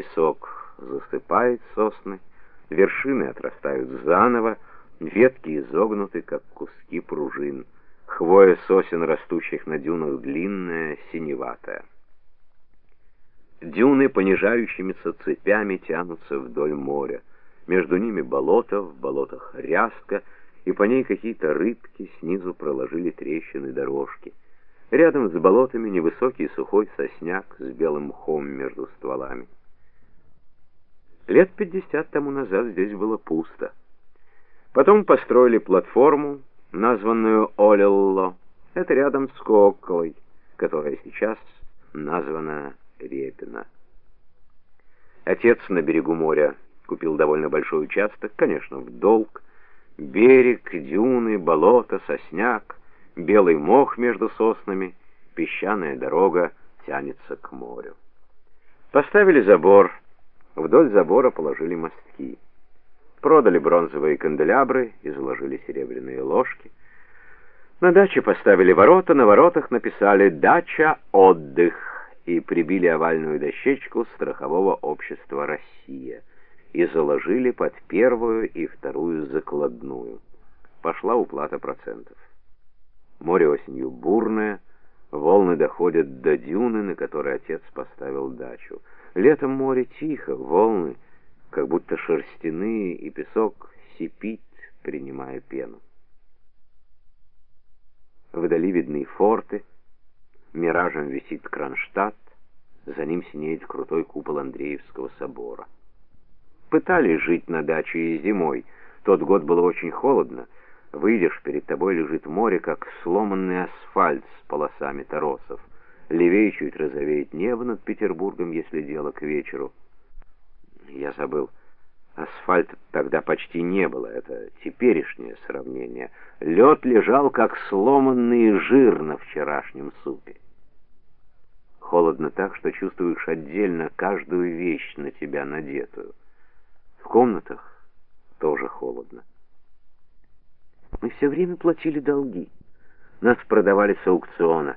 песок засыпает сосны, вершины отрастают заново, ветки изогнуты, как куски пружин. Хвоя сосен, растущих на дюнах, длинная, синеватая. Дюны понижающимися цепями тянутся вдоль моря. Между ними болото, в болотах ряска, и по ней какие-то рыбки снизу проложили трещины дорожки. Рядом с болотами невысокий сухой сосняк с белым мхом между стволами. Лет пятьдесят тому назад здесь было пусто. Потом построили платформу, названную Олелло. Это рядом с Кокколой, которая сейчас названа Репино. Отец на берегу моря купил довольно большой участок, конечно, в долг. Берег, дюны, болото, сосняк, белый мох между соснами, песчаная дорога тянется к морю. Поставили забор, вдоль забора положили мостки. Продали бронзовые канделябры и заложили серебряные ложки. На даче поставили ворота, на воротах написали «Дача, отдых» и прибили овальную дощечку страхового общества «Россия» и заложили под первую и вторую закладную. Пошла уплата процентов. Море осенью бурное, волны доходят до дюны, на которой отец поставил дачу. Летом море тихо, волны как будто шерстяные, и песок сипит, принимая пену. Вдали видны форты, миражем висит Кронштадт, за ним синеет крутой купол Андреевского собора. Пытались жить на даче и зимой. Тот год было очень холодно. Выйдешь, перед тобой лежит море, как сломанный асфальт с полосами торосов. Левее чуть розовеет небо над Петербургом, если дело к вечеру. Я забыл. Асфальта тогда почти не было, это теперешнее сравнение. Лед лежал, как сломанный жир на вчерашнем супе. Холодно так, что чувствуешь отдельно каждую вещь на тебя надетую. В комнатах тоже холодно. Мы все время платили долги. Нас продавали с аукциона.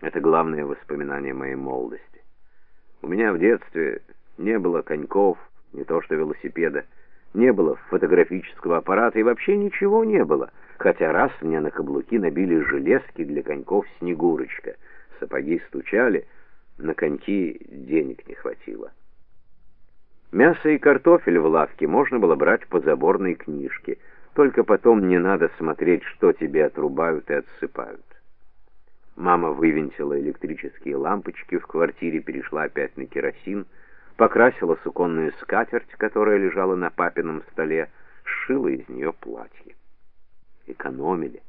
Это главное воспоминание моей молодости. У меня в детстве не было коньков, не то что велосипеда, не было фотографического аппарата и вообще ничего не было, хотя раз мне на каблуки набили железки для коньков «Снегурочка». Сапоги стучали, на коньки денег не хватило. Мясо и картофель в лавке можно было брать по заборной книжке, только потом не надо смотреть, что тебе отрубают и отсыпают. Мама вывинтила электрические лампочки, в квартире перешла опять на керосин, покрасила суконную скатерть, которая лежала на папином столе, сшила из нее платье. Экономили.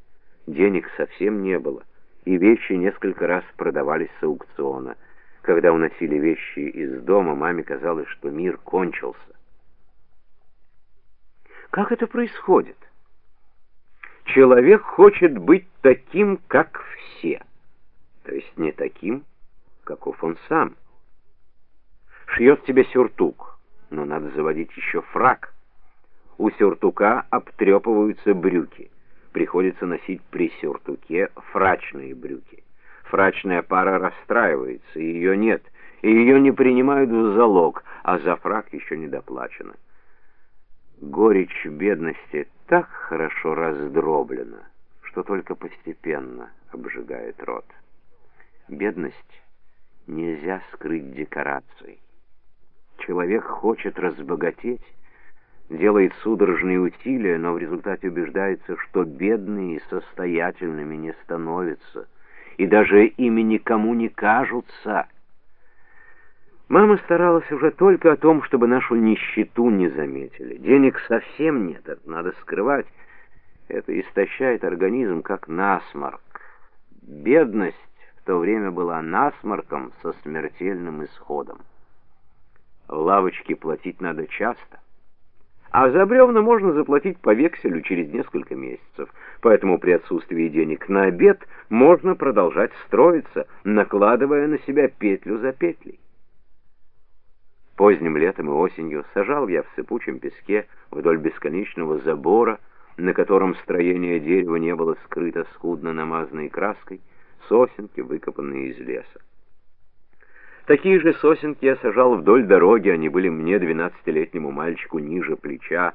Денег совсем не было, и вещи несколько раз продавались с аукциона — когда уносили вещи из дома, маме казалось, что мир кончился. Как это происходит? Человек хочет быть таким, как все, то есть не таким, каков он сам. Шьет тебе сюртук, но надо заводить еще фрак. У сюртука обтрепываются брюки. Приходится носить при сюртуке фрачные брюки. Фрачная пара расстраивается, ее нет, и ее не принимают в залог, а за фрак еще не доплачено. Горечь бедности так хорошо раздроблена, что только постепенно обжигает рот. Бедность нельзя скрыть декорацией. Человек хочет разбогатеть, делает судорожные усилия, но в результате убеждается, что бедные и состоятельными не становятся – и даже ими никому не кажутся. Мама старалась уже только о том, чтобы нашу нищету не заметили. Денег совсем нет, это надо скрывать. Это истощает организм, как насморк. Бедность то время была насморком со смертельным исходом. В лавочке платить надо часто. А за бревна можно заплатить по векселю через несколько месяцев. Поэтому при отсутствии денег на обед можно продолжать строиться, накладывая на себя петлю за петлей. Поздним летом и осенью сажал я в сыпучем песке вдоль бесконечного забора, на котором строение дерева не было скрыто скудно намазанной краской, сосенки, выкопанные из леса. Такие же сосенки я сажал вдоль дороги, они были мне, двенадцатилетнему мальчику, ниже плеча.